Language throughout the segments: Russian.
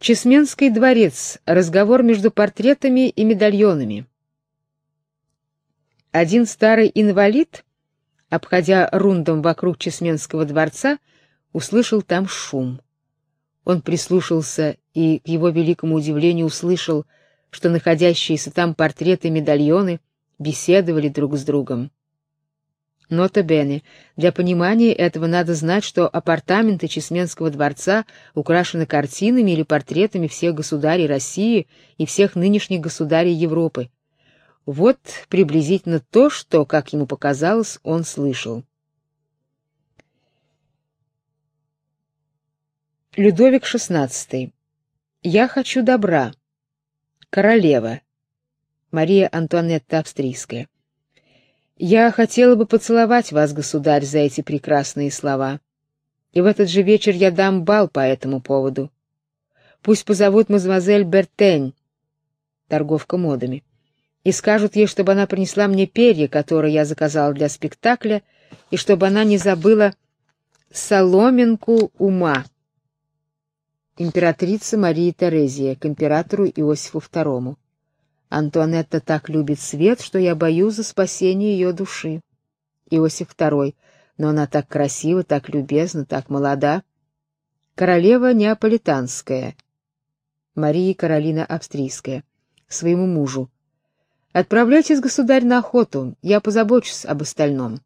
Чесменский дворец. Разговор между портретами и медальонами. Один старый инвалид, обходя рундом вокруг Чесменского дворца, услышал там шум. Он прислушался и, к его великому удивлению, услышал, что находящиеся там портреты и медальоны беседовали друг с другом. Нота бене. Для понимания этого надо знать, что апартаменты Чесменского дворца украшены картинами или портретами всех государей России и всех нынешних государей Европы. Вот приблизительно то, что, как ему показалось, он слышал. Людовик XVI. Я хочу добра. Королева. Мария Антуанетта Австрийская. Я хотела бы поцеловать вас, государь, за эти прекрасные слова. И в этот же вечер я дам бал по этому поводу. Пусть позовут мадемуазель Бертень, торговка модами, и скажут ей, чтобы она принесла мне перья, которые я заказала для спектакля, и чтобы она не забыла соломинку ума. Императрица Мария Терезия к императору Иосифу II. Антуанетта так любит свет, что я боюсь за спасение ее души. Иосиф II. Но она так красива, так любезна, так молода. Королева неаполитанская. Мария Каролина Австрийская. Своему мужу. Отправляйтесь, государь, на охоту, я позабочусь об остальном.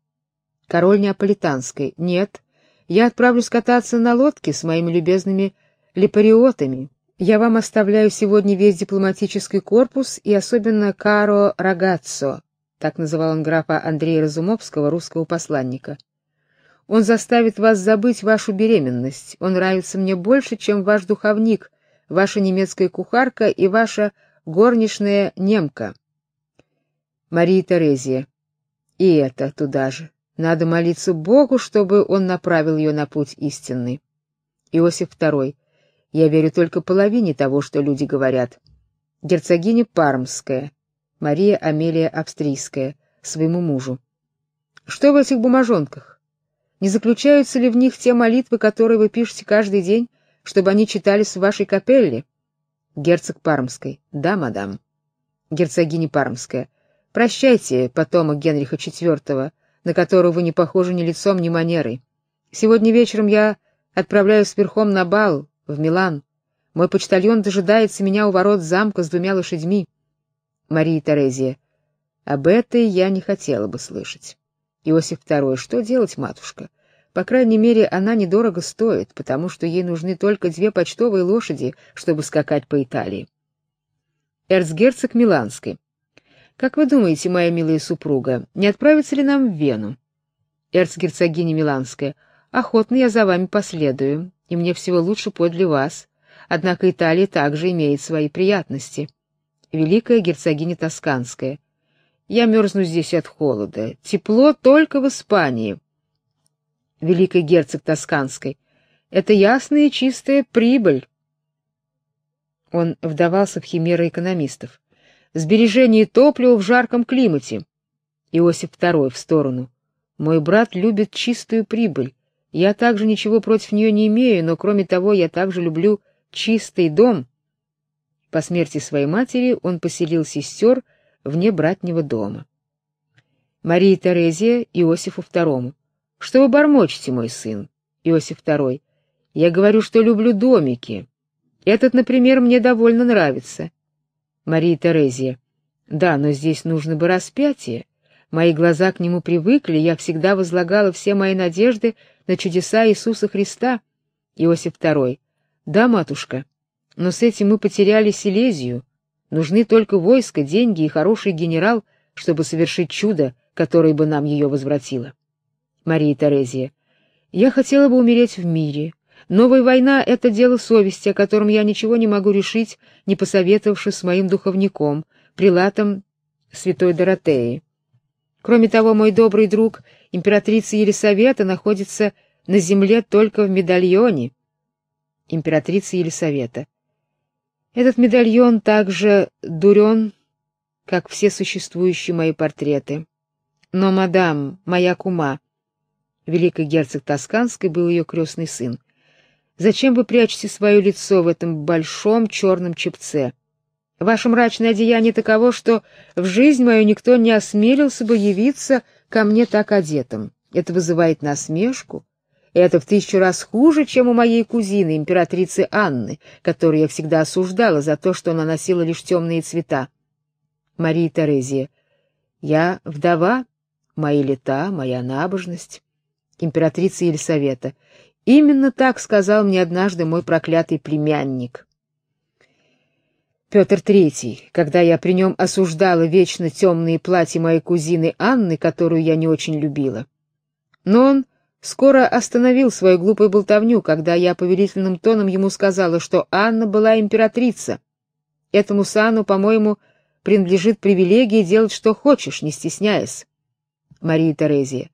Король неаполитанской. Нет, я отправлюсь кататься на лодке с моими любезными лепариотами. Я вам оставляю сегодня весь дипломатический корпус и особенно Каро Рагаццо, так называл он графа Андрея Разумовского, русского посланника. Он заставит вас забыть вашу беременность. Он нравится мне больше, чем ваш духовник, ваша немецкая кухарка и ваша горничная немка. Мария Терезия. И это туда же. Надо молиться Богу, чтобы он направил ее на путь истинный. Иосиф II. Я верю только половине того, что люди говорят. Герцогиня Пармская, Мария Амелия Австрийская, своему мужу. Что в этих бумажонках? Не заключаются ли в них те молитвы, которые вы пишете каждый день, чтобы они читались в вашей капелле? Герцог Пармской. Да, мадам. Герцогиня Пармская. Прощайте, потомок Генриха IV, на которого вы не похожи ни лицом, ни манерой. Сегодня вечером я отправляюсь верхом на бал в Милан. Мой почтальон дожидается меня у ворот замка с двумя лошадьми. Мария Терезия. Об этой я не хотела бы слышать. Иосиф II. Что делать, матушка? По крайней мере, она недорого стоит, потому что ей нужны только две почтовые лошади, чтобы скакать по Италии. Эрцгерцог Миланский. Как вы думаете, моя милая супруга, не отправиться ли нам в Вену? Эрцгерцогиня Миланская. Охотно я за вами последую и мне всего лучше подле вас. Однако Италия также имеет свои приятности. Великая герцогиня Тосканская. Я мерзну здесь от холода. Тепло только в Испании. Великий герцог Тосканской. Это ясная и чистая прибыль. Он вдавался в химеры экономистов. Сбережение топлива в жарком климате. Иосиф II в сторону. Мой брат любит чистую прибыль. Я также ничего против нее не имею, но кроме того, я также люблю чистый дом. По смерти своей матери он поселил сестер вне братнего дома. Мария Терезия Иосифу II. Что вы бормочете, мой сын? Иосиф II. Я говорю, что люблю домики. Этот, например, мне довольно нравится. Мария Терезия. Да, но здесь нужно бы распятие. Мои глаза к нему привыкли, я всегда возлагала все мои надежды на чудеса Иисуса Христа. Иосиф II. Да, матушка, но с этим мы потеряли Силезию. Нужны только войско, деньги и хороший генерал, чтобы совершить чудо, которое бы нам ее возвратило. Мария Терезия. Я хотела бы умереть в мире. Новая война — это дело совести, о котором я ничего не могу решить, не посоветовавшись с моим духовником, прилатом святой Доротеи. Кроме того, мой добрый друг, императрица Елисавета, находится на земле только в медальоне. Императрица Елисавета. Этот медальон также дурен, как все существующие мои портреты. Но мадам, моя кума, великий герцог Тосканский был ее крестный сын. Зачем вы прячете свое лицо в этом большом черном чепце? Ваше мрачное одеяние таково, что в жизнь мою никто не осмелился бы явиться ко мне так одетым. Это вызывает насмешку. Это в тысячу раз хуже, чем у моей кузины, императрицы Анны, которую я всегда осуждала за то, что она носила лишь темные цвета. Мария Терезия, я вдова, мои лета, моя набожность. Императрица Елисавета, именно так сказал мне однажды мой проклятый племянник. Петр Третий, когда я при нем осуждала вечно темные платья моей кузины Анны, которую я не очень любила. Но он скоро остановил свою глупую болтовню, когда я повелительным тоном ему сказала, что Анна была императрица. Этому сану, по-моему, принадлежит привилегия делать что хочешь, не стесняясь. Мария Терезия,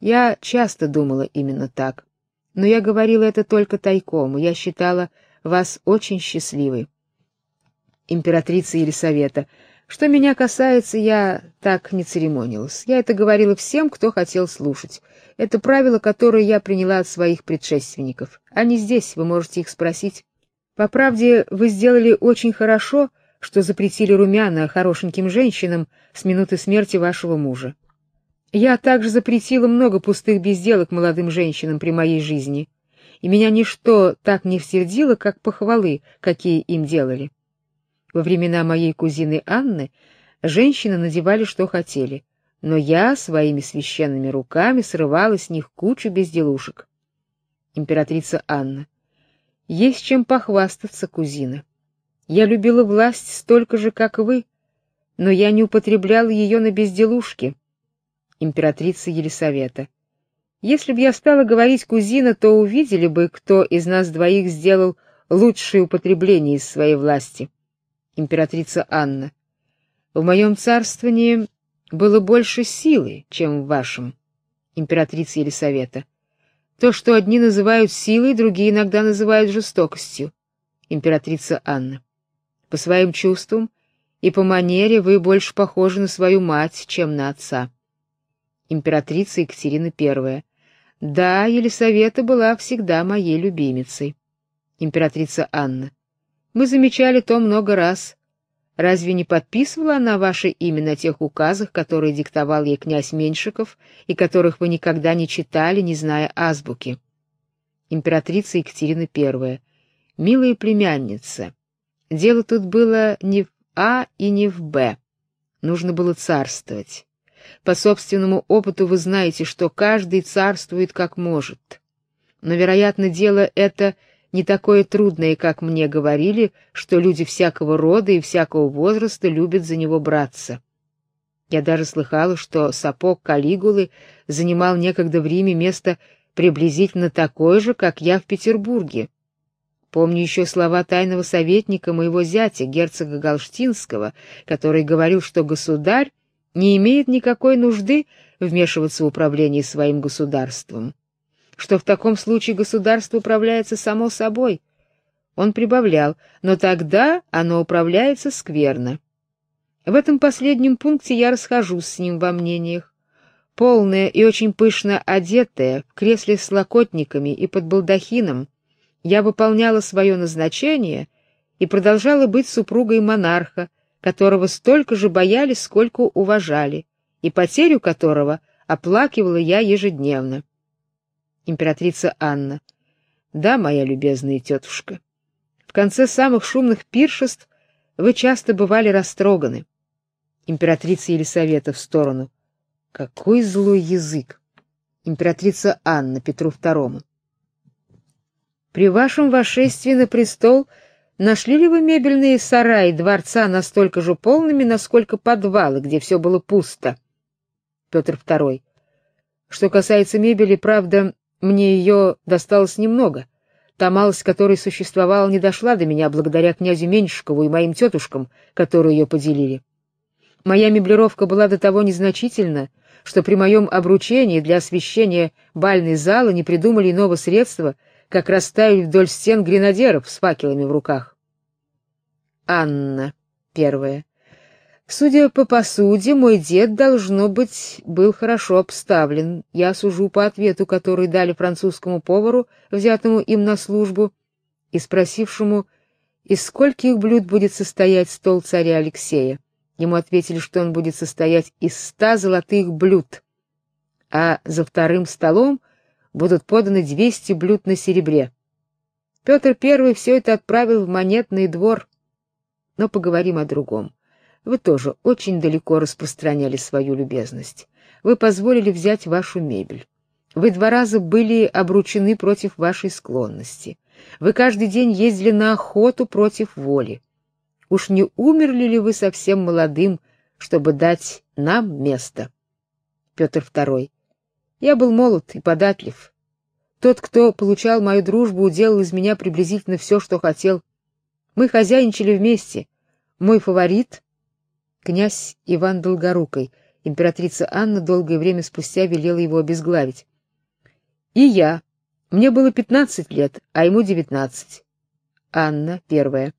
я часто думала именно так, но я говорила это только тайком, я считала вас очень счастливой императрицы Елисавета. Что меня касается, я так не церемонилась. Я это говорила всем, кто хотел слушать. Это правило, которое я приняла от своих предшественников. Они здесь, вы можете их спросить. По правде, вы сделали очень хорошо, что запретили румяна хорошеньким женщинам с минуты смерти вашего мужа. Я также запретила много пустых безделок молодым женщинам при моей жизни, и меня ничто так не всердило, как похвалы, какие им делали. Во времена моей кузины Анны женщины надевали что хотели, но я своими священными руками срывала с них кучу безделушек. Императрица Анна. Есть чем похвастаться, кузина. Я любила власть столько же, как вы, но я не употребляла ее на безделушки. Императрица Елисавета. Если бы я стала говорить кузина, то увидели бы, кто из нас двоих сделал лучшее употребление из своей власти императрица Анна. В моем царствовании было больше силы, чем в вашем, императрица Елисавета. То, что одни называют силой, другие иногда называют жестокостью, императрица Анна. По своим чувствам и по манере вы больше похожи на свою мать, чем на отца. Императрица Екатерина I. Да, Елисавета была всегда моей любимицей. Императрица Анна. Мы замечали то много раз. Разве не подписывала она ваше имя на тех указах, которые диктовал ей князь Меньшиков и которых вы никогда не читали, не зная азбуки? Императрица Екатерина I. Милая племянница, дело тут было не в А и не в Б. Нужно было царствовать. По собственному опыту вы знаете, что каждый царствует как может. Но, вероятно, дело это не такое трудное, как мне говорили, что люди всякого рода и всякого возраста любят за него браться. Я даже слыхала, что сапог Калигулы занимал некогда в Риме место приблизительно такое же, как я в Петербурге. Помню еще слова тайного советника моего зятя, герцога Галштинского, который говорил, что государь не имеет никакой нужды вмешиваться в управление своим государством что в таком случае государство управляется само собой. Он прибавлял, но тогда оно управляется скверно. В этом последнем пункте я расхожусь с ним во мнениях. Полная и очень пышно одетая, в кресле с локотниками и под балдахином, я выполняла свое назначение и продолжала быть супругой монарха, которого столько же боялись, сколько уважали, и потерю которого оплакивала я ежедневно императрица Анна. Да, моя любезная тетушка. В конце самых шумных пиршеств вы часто бывали растроганы. Императрица Елисавета в сторону. Какой злой язык. Императрица Анна Петру II. При вашем вошествии на престол нашли ли вы мебельные сараи дворца настолько же полными, насколько подвалы, где все было пусто? Петр II. Что касается мебели, правда, мне ее досталось немного. Та малость, которая существовала, не дошла до меня благодаря князю Меньшикову и моим тетушкам, которые ее поделили. Моя меблировка была до того незначительна, что при моем обручении для освещения бальной залы не придумали иного средства, как расставить вдоль стен гренадеров с факелами в руках. Анна, первая. Судя по посуде, мой дед должно быть был хорошо обставлен. Я сужу по ответу, который дали французскому повару, взятому им на службу, и спросившему, из скольких блюд будет состоять стол царя Алексея. Ему ответили, что он будет состоять из ста золотых блюд, а за вторым столом будут поданы двести блюд на серебре. Петр I все это отправил в монетный двор. Но поговорим о другом. Вы тоже очень далеко распространяли свою любезность. Вы позволили взять вашу мебель. Вы два раза были обручены против вашей склонности. Вы каждый день ездили на охоту против воли. Уж не умерли ли вы совсем молодым, чтобы дать нам место? Петр II. Я был молод и податлив. Тот, кто получал мою дружбу, делал из меня приблизительно все, что хотел. Мы хозяйничали вместе. Мой фаворит князь Иван Долгорукий. Императрица Анна долгое время спустя велела его обезглавить. И я. Мне было пятнадцать лет, а ему девятнадцать. Анна первая.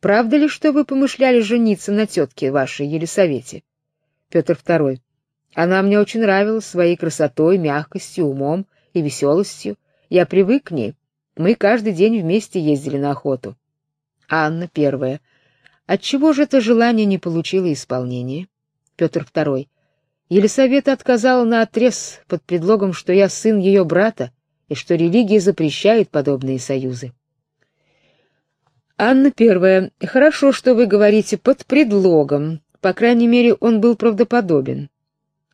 Правда ли, что вы помышляли жениться на тетке вашей Елисавете? Петр второй. Она мне очень нравилась своей красотой, мягкостью, умом и веселостью. Я привык к ней. Мы каждый день вместе ездили на охоту. Анна первая. Отчего же это желание не получило исполнения? Петр II. Елисавета отказала на отрез под предлогом, что я сын ее брата и что религия запрещает подобные союзы. Анна первая. Хорошо, что вы говорите под предлогом. По крайней мере, он был правдоподобен.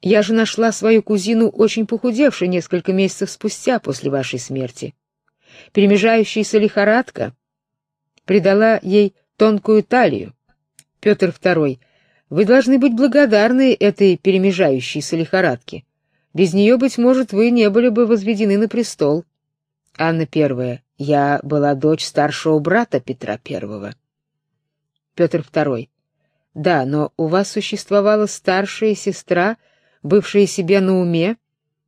Я же нашла свою кузину очень похудевшей несколько месяцев спустя после вашей смерти. Перемежающаяся лихорадка придала ей тонкую талию. Петр II, вы должны быть благодарны этой перемежающейся лихорадке. Без нее, быть может, вы не были бы возведены на престол. Анна I, я была дочь старшего брата Петра I. Петр II, да, но у вас существовала старшая сестра, бывшая себе на уме,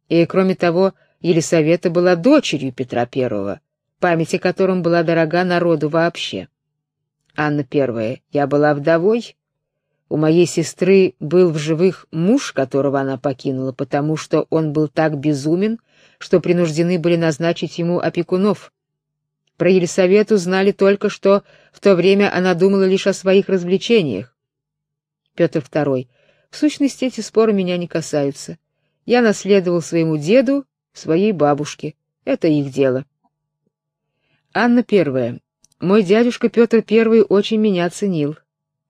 и, кроме того, Елисавета была дочерью Петра I, память о котором была дорога народу вообще. Анна первая. Я была вдовой. У моей сестры был в живых муж, которого она покинула, потому что он был так безумен, что принуждены были назначить ему опекунов. Про Елисавету знали только, что в то время она думала лишь о своих развлечениях. Петр II. В сущности, эти споры меня не касаются. Я наследовал своему деду, своей бабушке. Это их дело. Анна первая. Мой дядюшка Петр I очень меня ценил.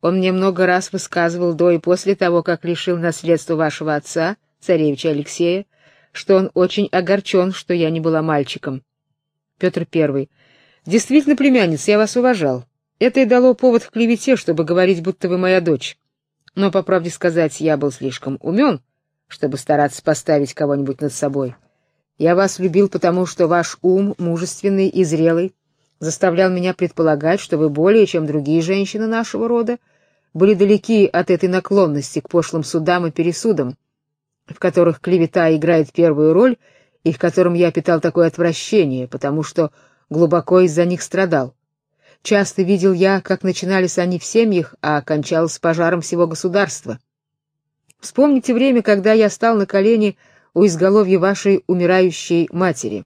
Он мне много раз высказывал до и после того, как лишил наследства вашего отца, царевича Алексея, что он очень огорчен, что я не была мальчиком. Петр I. Действительно, племянница, я вас уважал. Это и дало повод к клевете, чтобы говорить, будто вы моя дочь. Но, по правде сказать, я был слишком умен, чтобы стараться поставить кого-нибудь над собой. Я вас любил потому, что ваш ум мужественный и зрелый, заставлял меня предполагать, что вы более, чем другие женщины нашего рода, были далеки от этой наклонности к пошлым судам и пересудам, в которых клевета играет первую роль и к которым я питал такое отвращение, потому что глубоко из-за них страдал. Часто видел я, как начинались они в семьях, а кончалось пожаром всего государства. Вспомните время, когда я стал на колени у изголовья вашей умирающей матери.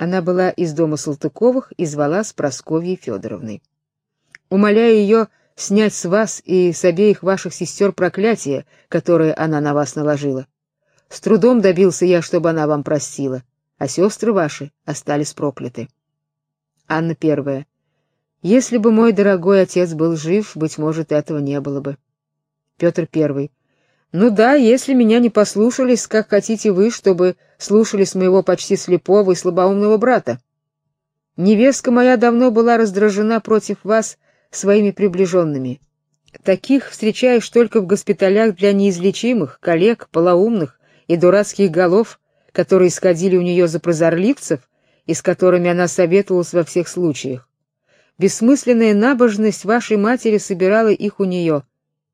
Она была из дома Салтыковых и звала с Просковьей Федоровной. Умоляя ее снять с вас и с обеих ваших сестер проклятие, которое она на вас наложила. С трудом добился я, чтобы она вам простила, а сестры ваши остались прокляты. Анна первая. Если бы мой дорогой отец был жив, быть может, этого не было бы. Петр первый. Ну да, если меня не послушались, как хотите вы, чтобы слушались моего почти слепого и слабоумного брата. Невестка моя давно была раздражена против вас своими приближенными. Таких встречаешь только в госпиталях для неизлечимых, коллег, полоумных и дурацких голов, которые сходили у нее за прозорливцев и с которыми она советовалась во всех случаях. Бессмысленная набожность вашей матери собирала их у нее,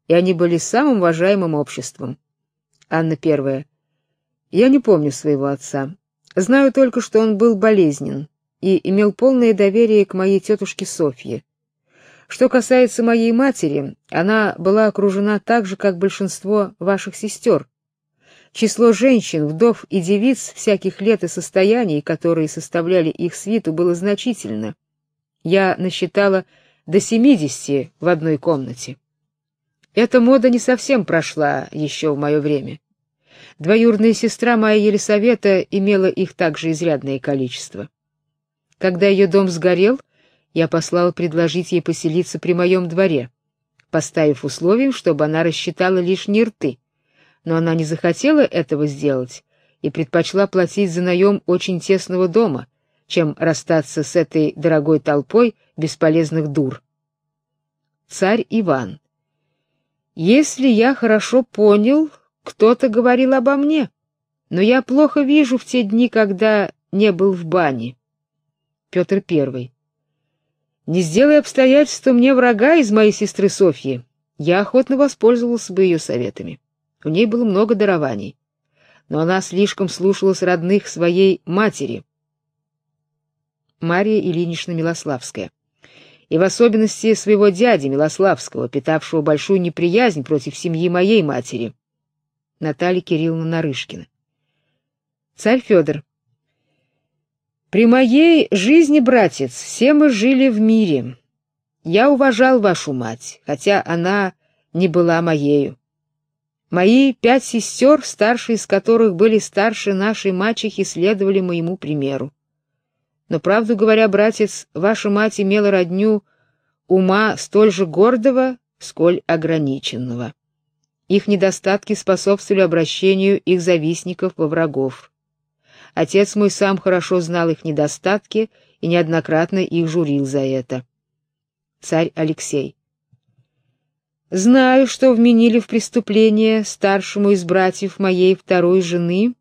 и они были самым уважаемым обществом. Анна первая. Я не помню своего отца. Знаю только, что он был болезнен и имел полное доверие к моей тетушке Софье. Что касается моей матери, она была окружена так же, как большинство ваших сестер. Число женщин, вдов и девиц всяких лет и состояний, которые составляли их свиту, было значительно. Я насчитала до семидесяти в одной комнате. Эта мода не совсем прошла еще в мое время. Двоюродная сестра моя Елисавета имела их также изрядное количество. Когда ее дом сгорел, я послал предложить ей поселиться при моем дворе, поставив условием, чтобы она рассчитала лишние рты. Но она не захотела этого сделать и предпочла платить за наем очень тесного дома, чем расстаться с этой дорогой толпой бесполезных дур. Царь Иван. Если я хорошо понял, кто-то говорил обо мне, но я плохо вижу в те дни, когда не был в бане. Петр Первый. Не сделай обстоятельства мне врага из моей сестры Софьи, я охотно воспользовался бы ее советами. У ней было много дарований, но она слишком слушалась родных своей матери. Мария Ильинична Милославская. И в особенности своего дяди Милославского, питавшего большую неприязнь против семьи моей матери. Наталья Кирилловна Нарышкина. Царь Федор. При моей жизни, братец, все мы жили в мире. Я уважал вашу мать, хотя она не была моею. Мои пять сестер, старшие из которых были старше нашей мачехи, следовали моему примеру. Но правду говоря, братец, ваша мать имела родню ума столь же гордого, сколь ограниченного. Их недостатки способствовали обращению их завистников во врагов. Отец мой сам хорошо знал их недостатки и неоднократно их журил за это. Царь Алексей. Знаю, что вменили в преступление старшему из братьев моей второй жены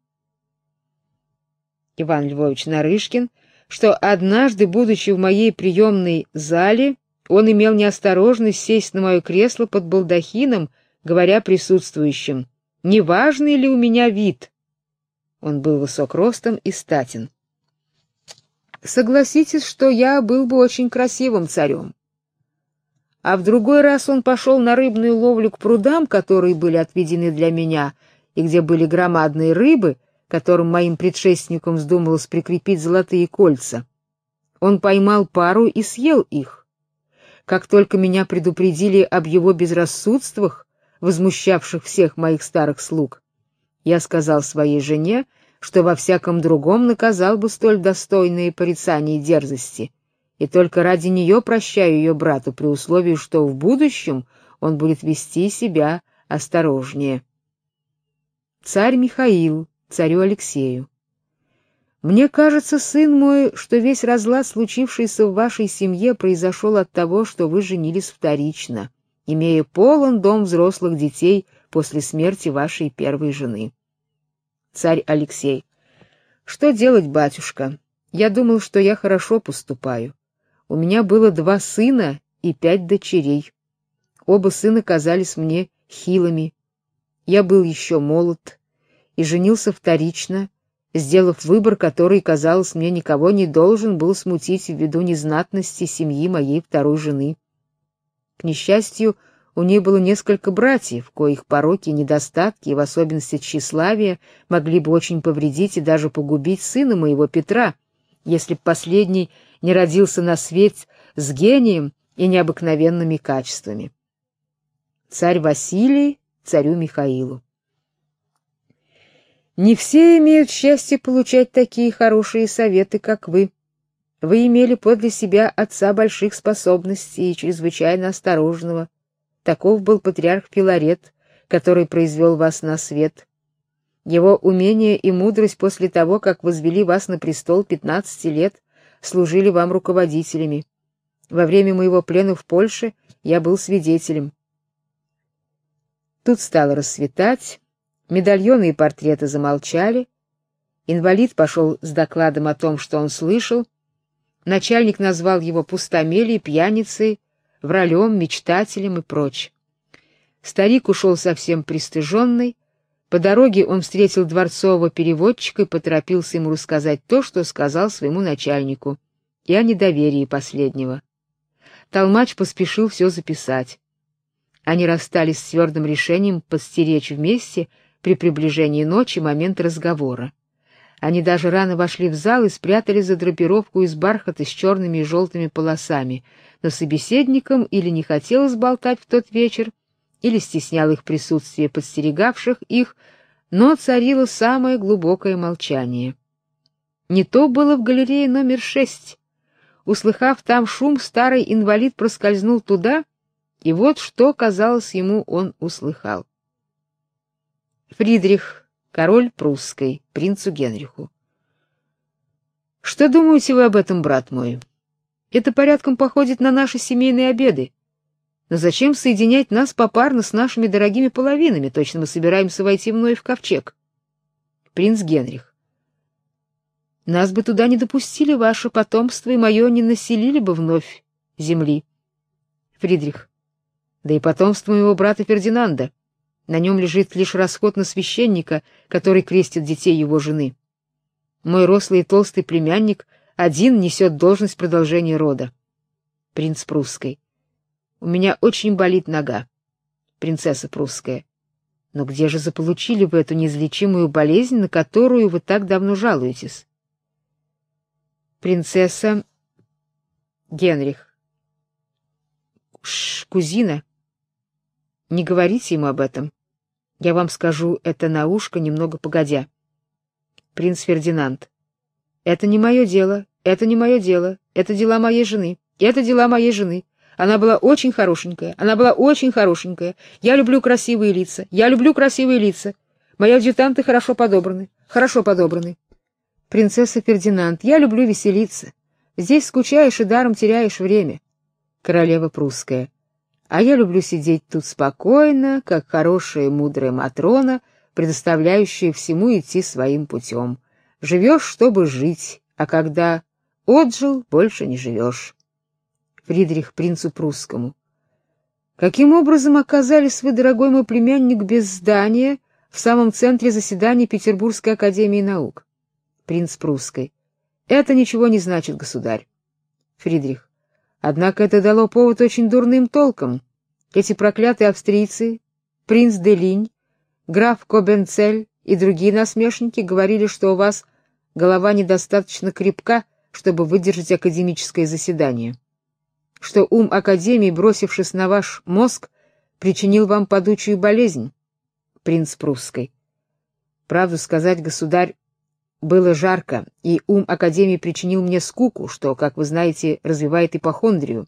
Иван Львович Нарышкин, что однажды, будучи в моей приемной зале, он имел неосторожность сесть на мое кресло под балдахином, говоря присутствующим: "Неважный ли у меня вид?" Он был высок ростом и статен. Согласитесь, что я был бы очень красивым царем. А в другой раз он пошел на рыбную ловлю к прудам, которые были отведены для меня, и где были громадные рыбы, которым моим предшественникам вздумалось прикрепить золотые кольца. Он поймал пару и съел их. Как только меня предупредили об его безрассудствах, возмущавших всех моих старых слуг, я сказал своей жене, что во всяком другом наказал бы столь достойные порицания и дерзости, и только ради нее прощаю ее брату при условии, что в будущем он будет вести себя осторожнее. Царь Михаил, царю Алексею. Мне кажется, сын мой, что весь разлад, случившийся в вашей семье, произошел от того, что вы женились вторично, имея полон дом взрослых детей после смерти вашей первой жены. Царь Алексей. Что делать, батюшка? Я думал, что я хорошо поступаю. У меня было два сына и пять дочерей. Оба сына казались мне хилыми. Я был еще молод и женился вторично, сделав выбор, который, казалось мне, никого не должен был смутить ввиду незнатности семьи моей второй жены. К несчастью, у нее было несколько братьев, коих пороки и недостатки, в особенности тщеславие, могли бы очень повредить и даже погубить сына моего Петра, если б последний не родился на свет с гением и необыкновенными качествами. Царь Василий царю Михаилу. Не все имеют счастье получать такие хорошие советы, как вы. Вы имели подле себя отца больших способностей и чрезвычайно осторожного, Таков был патриарх Филарет, который произвел вас на свет. Его умение и мудрость после того, как возвели вас на престол 15 лет, служили вам руководителями. Во время моего плена в Польше я был свидетелем. Тут стало рассветать, медальоны и портреты замолчали. Инвалид пошел с докладом о том, что он слышал. Начальник назвал его пустомелием, пьяницей, вралем, мечтателем и прочь. Старик ушел совсем пристыженный. По дороге он встретил дворцового переводчика и поторопился ему рассказать то, что сказал своему начальнику, и о недоверии последнего. Толмач поспешил все записать. Они расстались с твердым решением постеречь вместе при приближении ночи момент разговора. Они даже рано вошли в зал и спрятали за драпировку из бархата с черными и желтыми полосами, но собеседникам или не хотелось болтать в тот вечер, или стеснял их присутствие подстерегавших их, но царило самое глубокое молчание. Не то было в галерее номер шесть. Услыхав там шум, старый инвалид проскользнул туда, и вот что, казалось ему, он услыхал. Фридрих, король прусской, принцу Генриху. Что думаете вы об этом, брат мой? Это порядком походит на наши семейные обеды. Но зачем соединять нас попарно с нашими дорогими половинами? Точно мы собираемся войти вновь в ковчег. Принц Генрих. Нас бы туда не допустили, ваше потомство и мое не населили бы вновь земли. Фридрих. Да и потомство моего брата Фердинанда. На нем лежит лишь расход на священника, который крестит детей его жены. Мой рослый и толстый племянник один несет должность продолжения рода. Принц прусской. У меня очень болит нога. Принцесса прусская. Но где же заполучили вы эту неизлечимую болезнь, на которую вы так давно жалуетесь? Принцесса Генрих. Ш, кузина. Не говорите ему об этом. Я вам скажу это на ушко немного погодя. Принц Фердинанд. Это не мое дело, это не мое дело, это дела моей жены. Это дела моей жены. Она была очень хорошенькая, она была очень хорошенькая. Я люблю красивые лица, я люблю красивые лица. Мои адъютанты хорошо подобраны, хорошо подобраны. Принцесса Фердинанд, я люблю веселиться. Здесь скучаешь и даром теряешь время. Королева прусская. А я люблю сидеть тут спокойно, как хорошая мудрая матрона, предоставляющая всему идти своим путем. Живешь, чтобы жить, а когда отжил, больше не живешь. Фридрих принцу прусскому. Каким образом оказались вы, дорогой мой племянник, без здания в самом центре заседаний Петербургской академии наук? Принц прусской. Это ничего не значит, государь. Фридрих. Однако это дало повод очень дурным толкам. Эти проклятые австрийцы, принц де Линь, граф Кобенцель и другие насмешники говорили, что у вас голова недостаточно крепка, чтобы выдержать академическое заседание что ум Академии, бросившись на ваш мозг, причинил вам падучую болезнь, принц прусской. Правду сказать, государь, было жарко, и ум Академии причинил мне скуку, что, как вы знаете, развивает ипохондрию.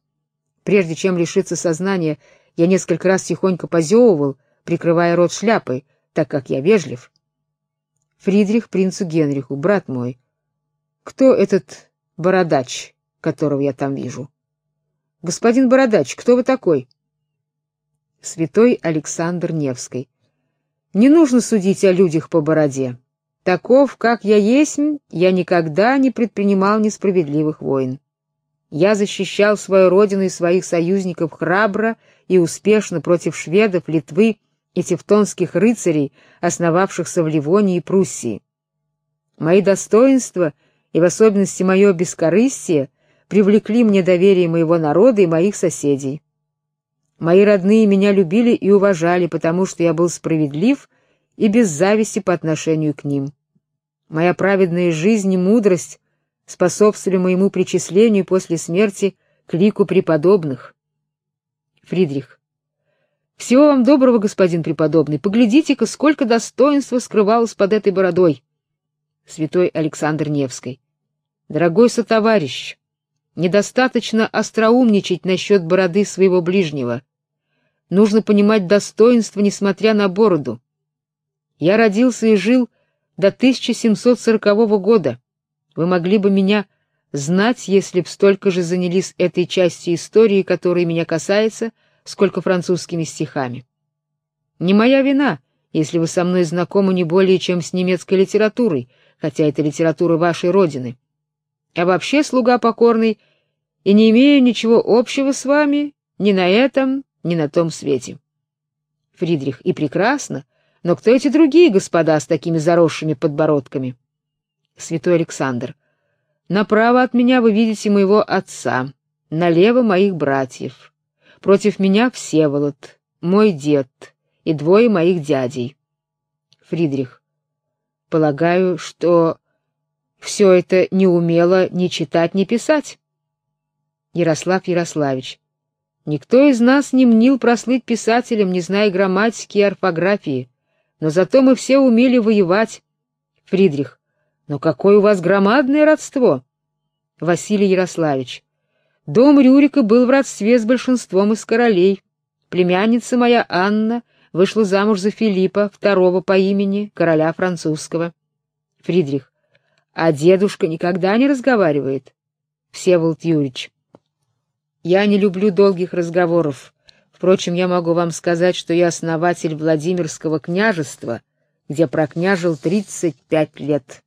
Прежде чем лишиться сознания, я несколько раз тихонько позевывал, прикрывая рот шляпой, так как я вежлив. Фридрих принцу Генриху, брат мой, кто этот бородач, которого я там вижу? Господин Бородач, кто вы такой? Святой Александр Невский. Не нужно судить о людях по бороде. Таков, как я есть, я никогда не предпринимал несправедливых войн. Я защищал свою родину и своих союзников храбро и успешно против шведов, Литвы и тевтонских рыцарей, основавшихся в Ливонии и Пруссии. Мои достоинства и в особенности мое бескорыстие привлекли мне доверие моего народа и моих соседей. Мои родные меня любили и уважали, потому что я был справедлив и без зависти по отношению к ним. Моя праведная жизнь и мудрость способствовали моему причислению после смерти к лику преподобных. Фридрих. Всего вам доброго, господин преподобный. Поглядите-ка, сколько достоинства скрывалось под этой бородой. Святой Александр Невский. Дорогой сотоварищ, Недостаточно остроумничать насчет бороды своего ближнего. Нужно понимать достоинство, несмотря на бороду. Я родился и жил до 1740 года. Вы могли бы меня знать, если б столько же занялись этой частью истории, которая меня касается, сколько французскими стихами. Не моя вина, если вы со мной знакомы не более, чем с немецкой литературой, хотя это литература вашей родины. А вообще слуга покорный и не имею ничего общего с вами ни на этом, ни на том свете. Фридрих, и прекрасно, но кто эти другие господа с такими заросшими подбородками? Святой Александр, направо от меня вы видите моего отца, налево моих братьев. Против меня Всеволод, мой дед и двое моих дядей. Фридрих. Полагаю, что все это не умело ни читать, ни писать. Ярослав Ярославич. Никто из нас не мнил прослыть писателем, не зная грамматики и орфографии, но зато мы все умели воевать. Фридрих. Но какое у вас громадное родство. Василий Ярославич. Дом Рюрика был в родстве с большинством из королей. Племянница моя Анна вышла замуж за Филиппа, второго по имени, короля французского. Фридрих. А дедушка никогда не разговаривает. Всеволод Юрьевич. Я не люблю долгих разговоров. Впрочем, я могу вам сказать, что я основатель Владимирского княжества, где прокняжил 35 лет.